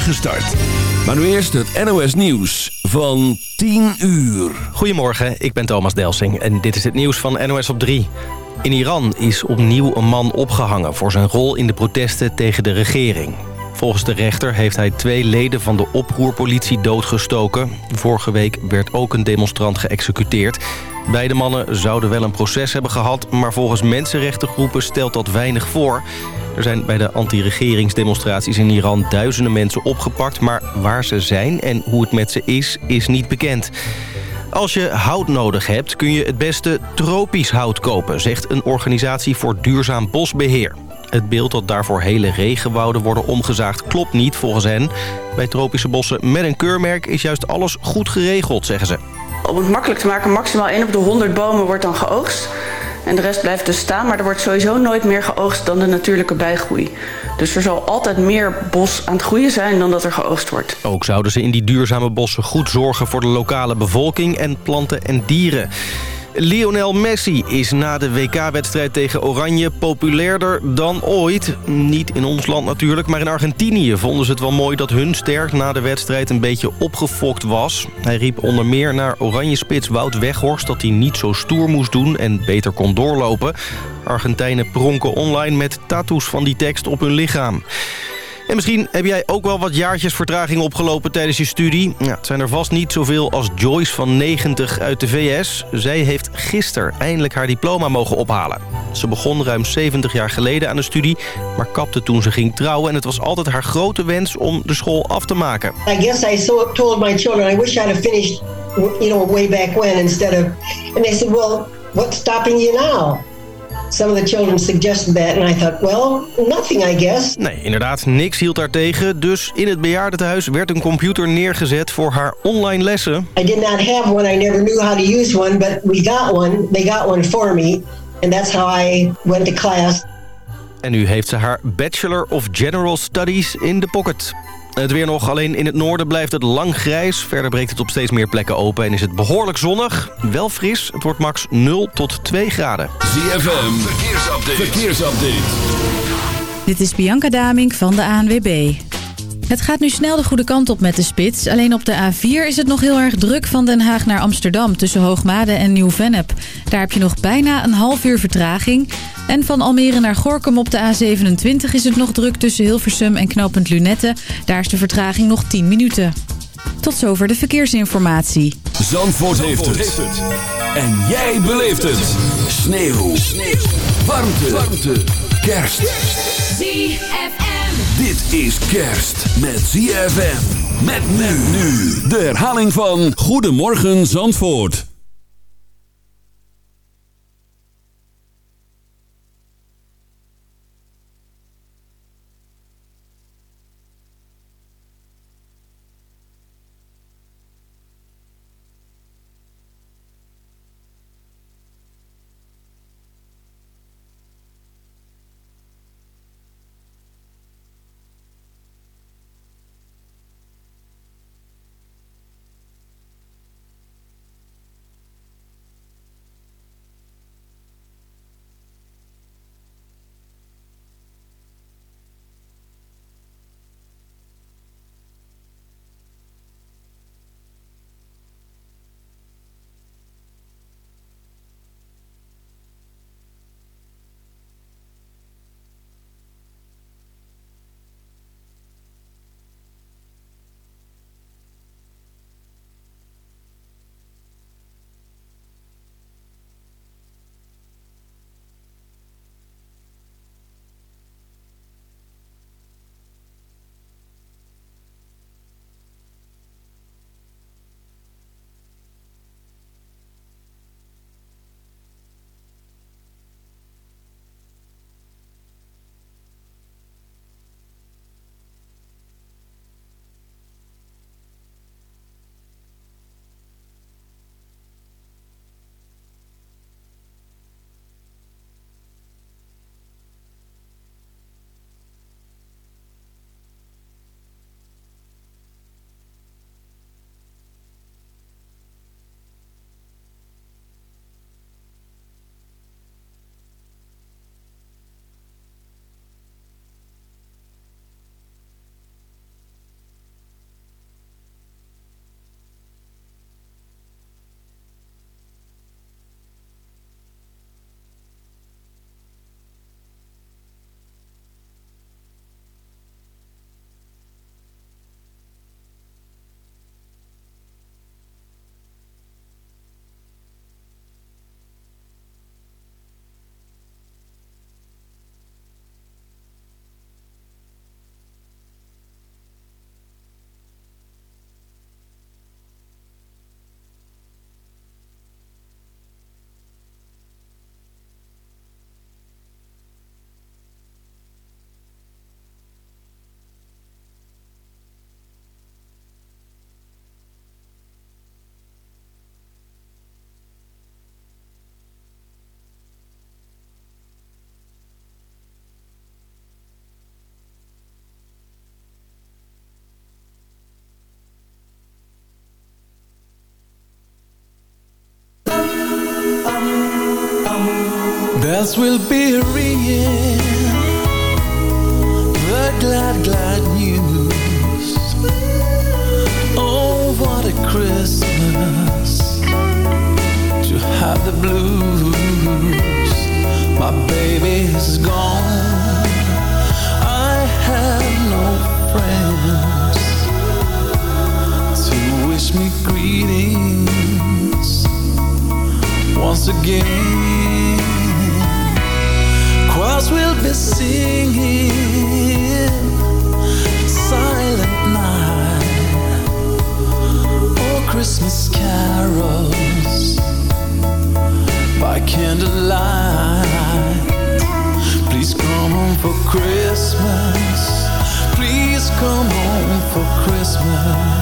start. Maar nu eerst het NOS Nieuws van 10 uur. Goedemorgen, ik ben Thomas Delsing en dit is het nieuws van NOS op 3. In Iran is opnieuw een man opgehangen voor zijn rol in de protesten tegen de regering. Volgens de rechter heeft hij twee leden van de oproerpolitie doodgestoken. Vorige week werd ook een demonstrant geëxecuteerd. Beide mannen zouden wel een proces hebben gehad... maar volgens mensenrechtengroepen stelt dat weinig voor. Er zijn bij de anti-regeringsdemonstraties in Iran duizenden mensen opgepakt... maar waar ze zijn en hoe het met ze is, is niet bekend. Als je hout nodig hebt, kun je het beste tropisch hout kopen... zegt een organisatie voor duurzaam bosbeheer. Het beeld dat daarvoor hele regenwouden worden omgezaagd klopt niet volgens hen. Bij tropische bossen met een keurmerk is juist alles goed geregeld, zeggen ze. Om het makkelijk te maken, maximaal 1 op de 100 bomen wordt dan geoogst. En de rest blijft dus staan, maar er wordt sowieso nooit meer geoogst dan de natuurlijke bijgroei. Dus er zal altijd meer bos aan het groeien zijn dan dat er geoogst wordt. Ook zouden ze in die duurzame bossen goed zorgen voor de lokale bevolking en planten en dieren. Lionel Messi is na de WK-wedstrijd tegen Oranje populairder dan ooit. Niet in ons land natuurlijk, maar in Argentinië vonden ze het wel mooi... dat hun ster na de wedstrijd een beetje opgefokt was. Hij riep onder meer naar Oranje-spits Wout Weghorst... dat hij niet zo stoer moest doen en beter kon doorlopen. Argentijnen pronken online met tattoos van die tekst op hun lichaam. En misschien heb jij ook wel wat jaartjes vertraging opgelopen tijdens je studie. Het zijn er vast niet zoveel als Joyce van 90 uit de VS. Zij heeft gisteren eindelijk haar diploma mogen ophalen. Ze begon ruim 70 jaar geleden aan de studie, maar kapte toen ze ging trouwen. En het was altijd haar grote wens om de school af te maken. I guess I told my children I wish I'd have finished, you know, way back when instead of... And they said, well, what's stopping you now? Some of the children suggested that and I thought, well, nothing I guess. Nee, inderdaad, niks hield haar tegen. Dus in het bejaardentehuis werd een computer neergezet voor haar online lessen. I did not have one. I never knew how to use one, but we got one. They got one for me. And that's how I went to class. En nu heeft ze haar Bachelor of General Studies in de pocket. Het weer nog, alleen in het noorden blijft het lang grijs. Verder breekt het op steeds meer plekken open en is het behoorlijk zonnig. Wel fris, het wordt max 0 tot 2 graden. ZFM, verkeersupdate. verkeersupdate. Dit is Bianca Damink van de ANWB. Het gaat nu snel de goede kant op met de spits. Alleen op de A4 is het nog heel erg druk van Den Haag naar Amsterdam... tussen Hoogmade en Nieuw-Vennep. Daar heb je nog bijna een half uur vertraging. En van Almere naar Gorkum op de A27 is het nog druk tussen Hilversum en knooppunt Lunette. Daar is de vertraging nog 10 minuten. Tot zover de verkeersinformatie. Zandvoort, heeft, het. En jij beleeft het. Sneeuw. Sneeuw. Warmte. Warmte. Kerst. ZFM. Dit is kerst met ZFM. Met men nu. De herhaling van Goedemorgen Zandvoort. Bells will be ringing The glad, glad news. Oh, what a Christmas To have the blues. My baby's gone. I have no friends To wish me greetings Once again Choirs will be singing. Silent night. Or Christmas carols. By candlelight. Please come home for Christmas. Please come home for Christmas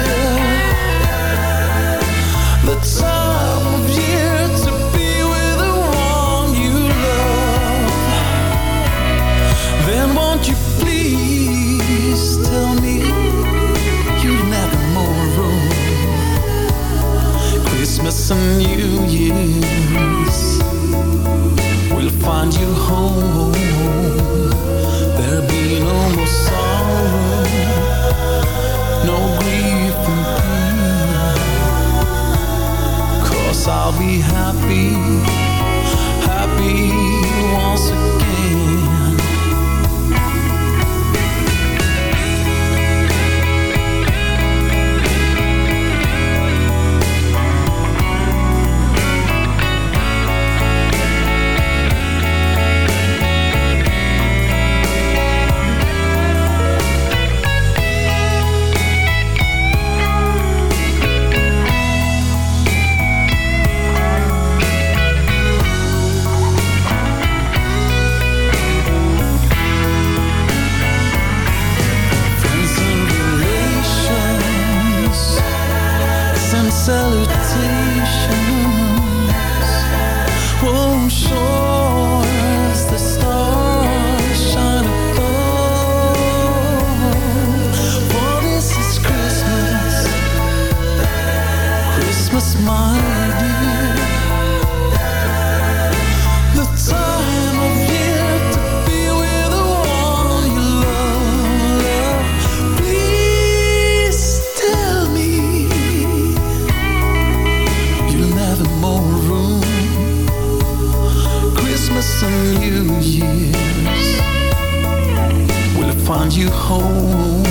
The time of year to be with the one you love. Then won't you please tell me You'll never more room Christmas and New Year's? We'll find you home I'll be happy And New Year's. Will find you home?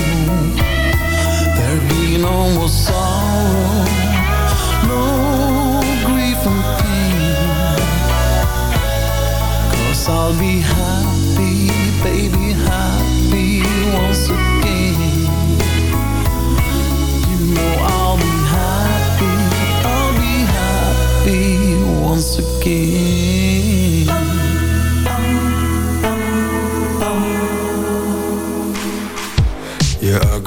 There'll be no more sorrow No grief and pain. Cause I'll be happy, baby, happy once again. You know I'll be happy, I'll be happy once again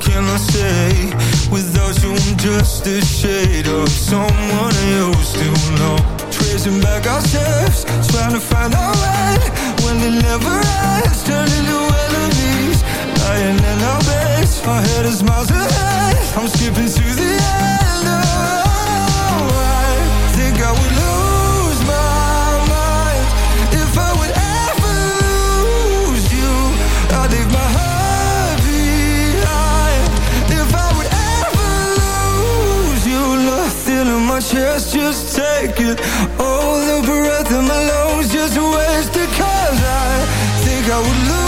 can I say? Without you, I'm just a shade of someone I used to know. Tracing back our steps, trying to find our way. When it never ends, turn into enemies. Lying in our beds, our head is miles ahead. I'm skipping to the end. Oh, I think I would just take it. All the breath in my lungs, just waste it. Cause I think I would lose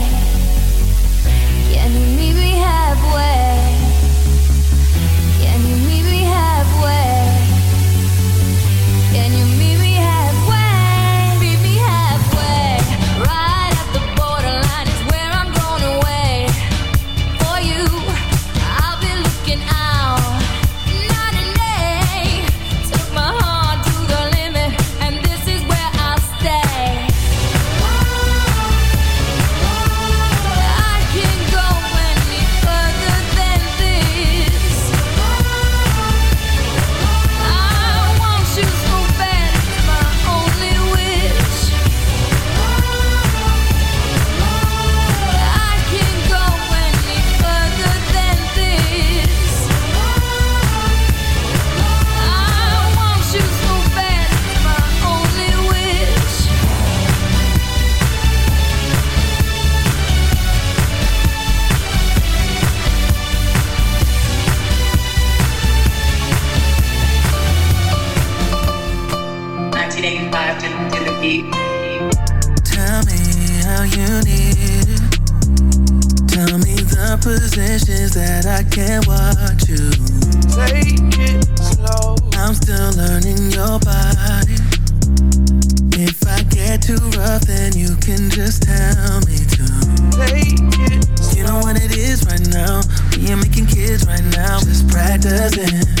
doesn't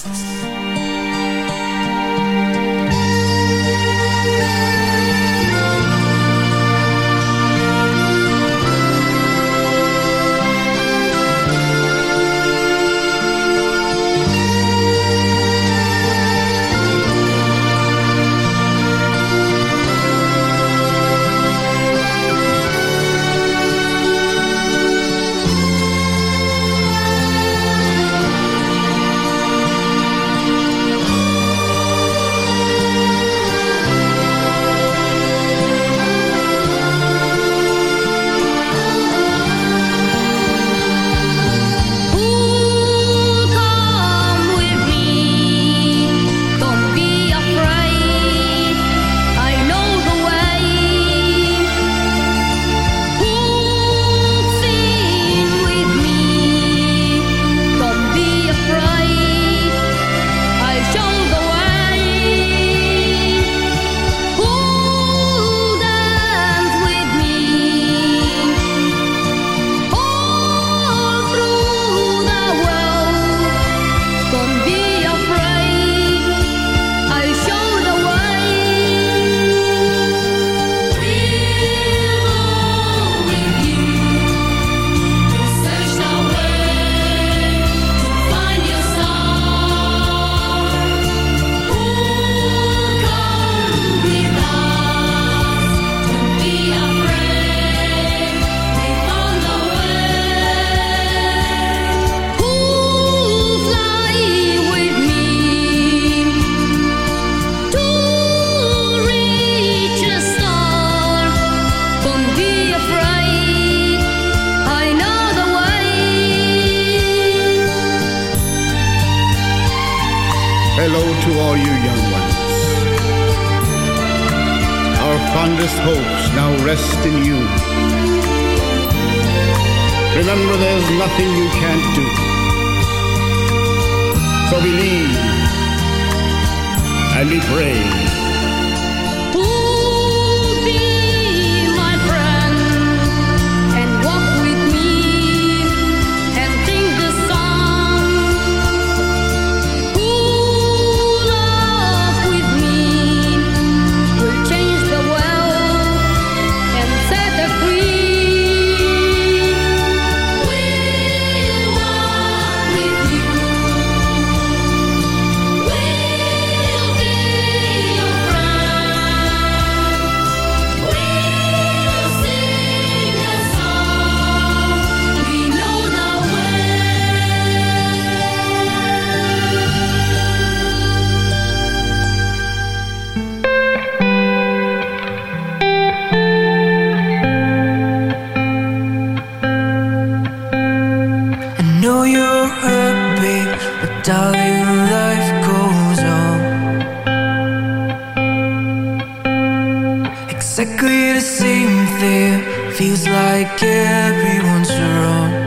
Exactly the same thing, feels like everyone's wrong.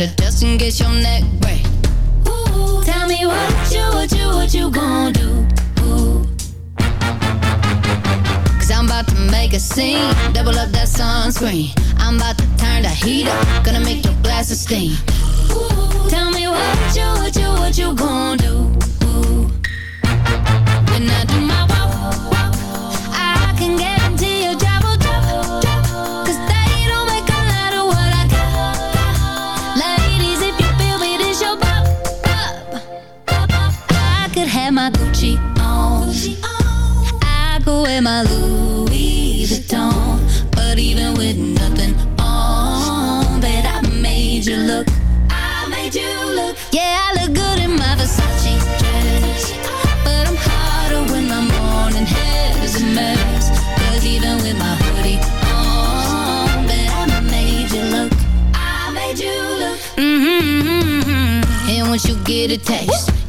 to dust and get your neck break. Ooh, tell me what you, what you, what you gonna do? Ooh. Cause I'm about to make a scene, double up that sunscreen. I'm about to turn the heat up, gonna make your glasses steam. Ooh, tell me what you, what you, what you gonna do? When I do my wear my Louis Vuitton, but even with nothing on, bet I made you look. I made you look. Yeah, I look good in my Versace dress, but I'm hotter when my morning hair is a mess. Cause even with my hoodie on, bet I made you look. I made you look. Mm-hmm, mm -hmm. And once you get a taste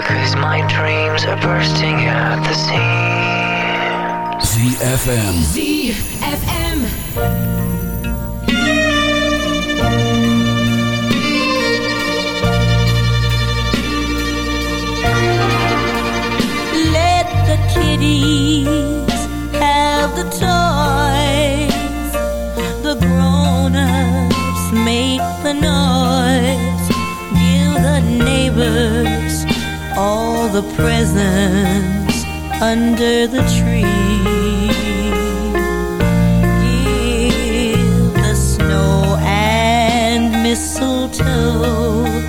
Because my dreams are bursting at the seams. ZFM. ZFM. have the toys. The grown-ups make the noise. the presents under the tree. Give the snow and mistletoe.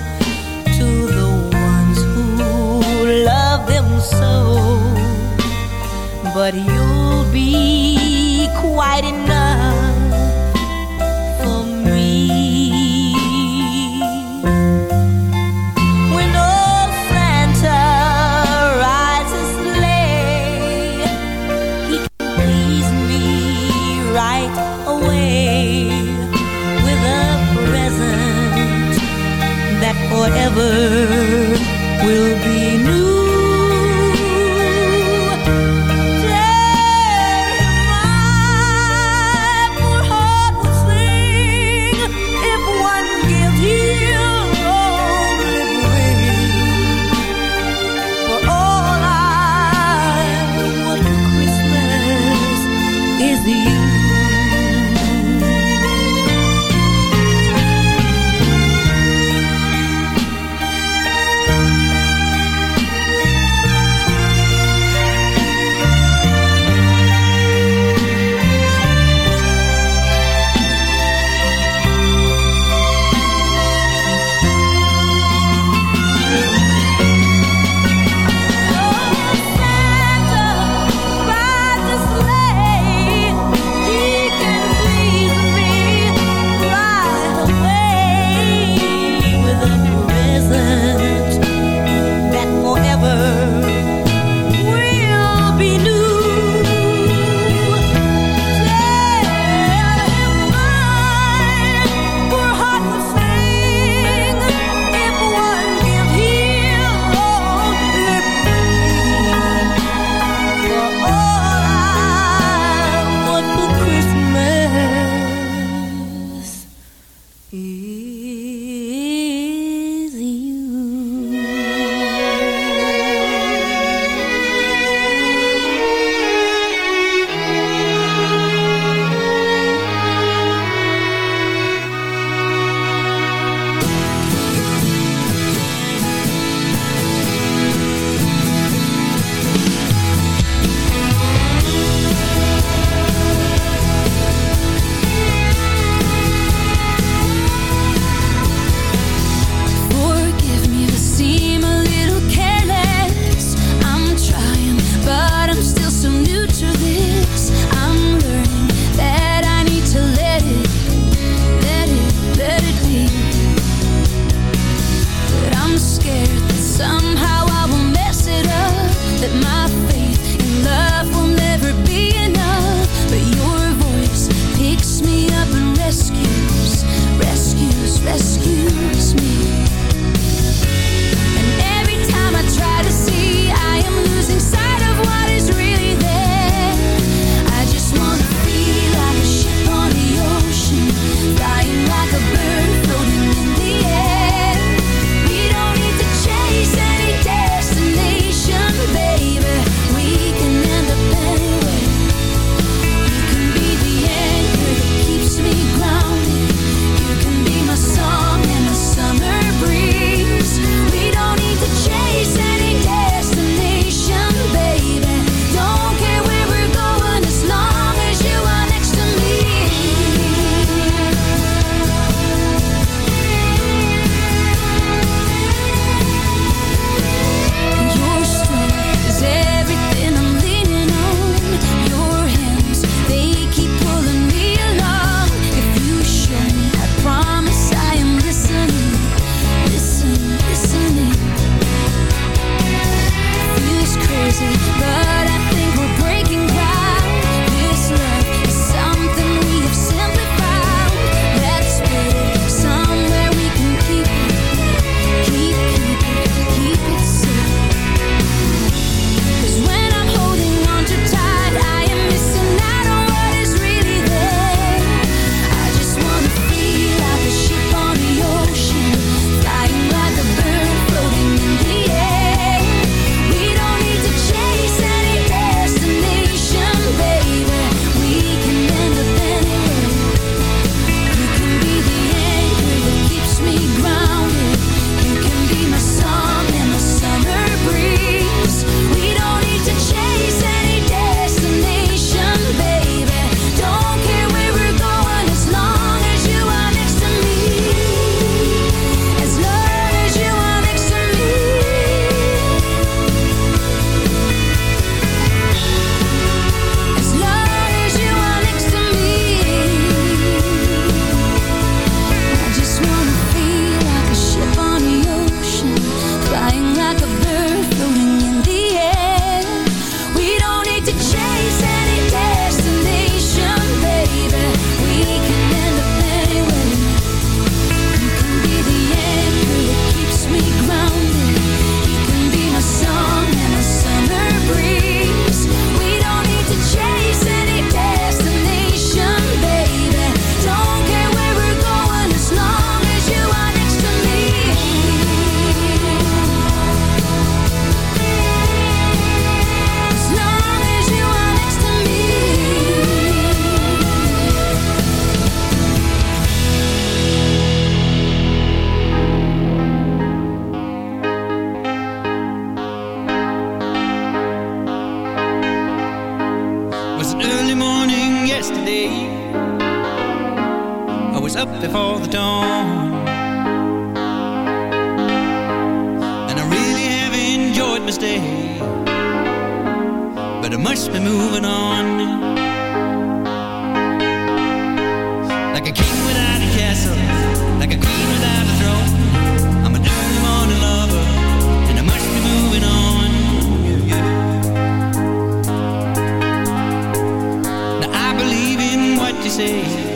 sei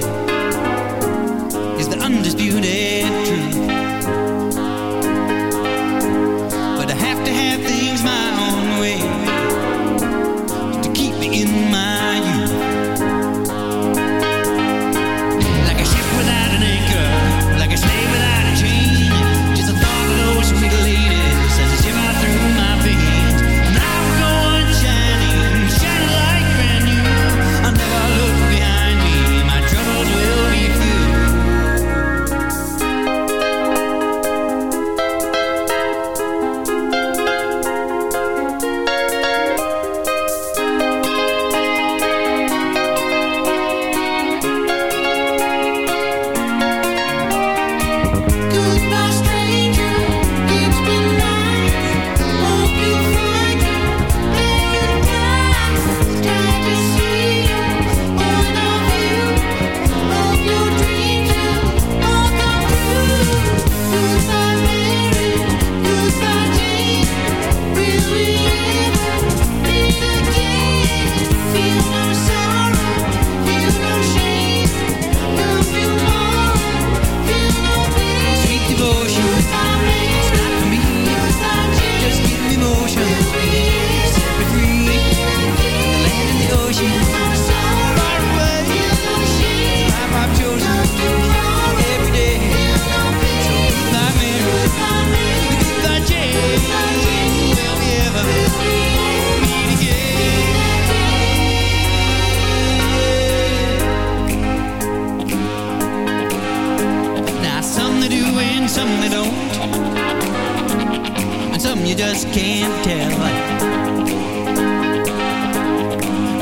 you just can't tell.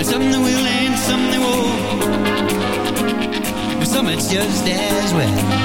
Some they will and some they won't. There's some it's just as well.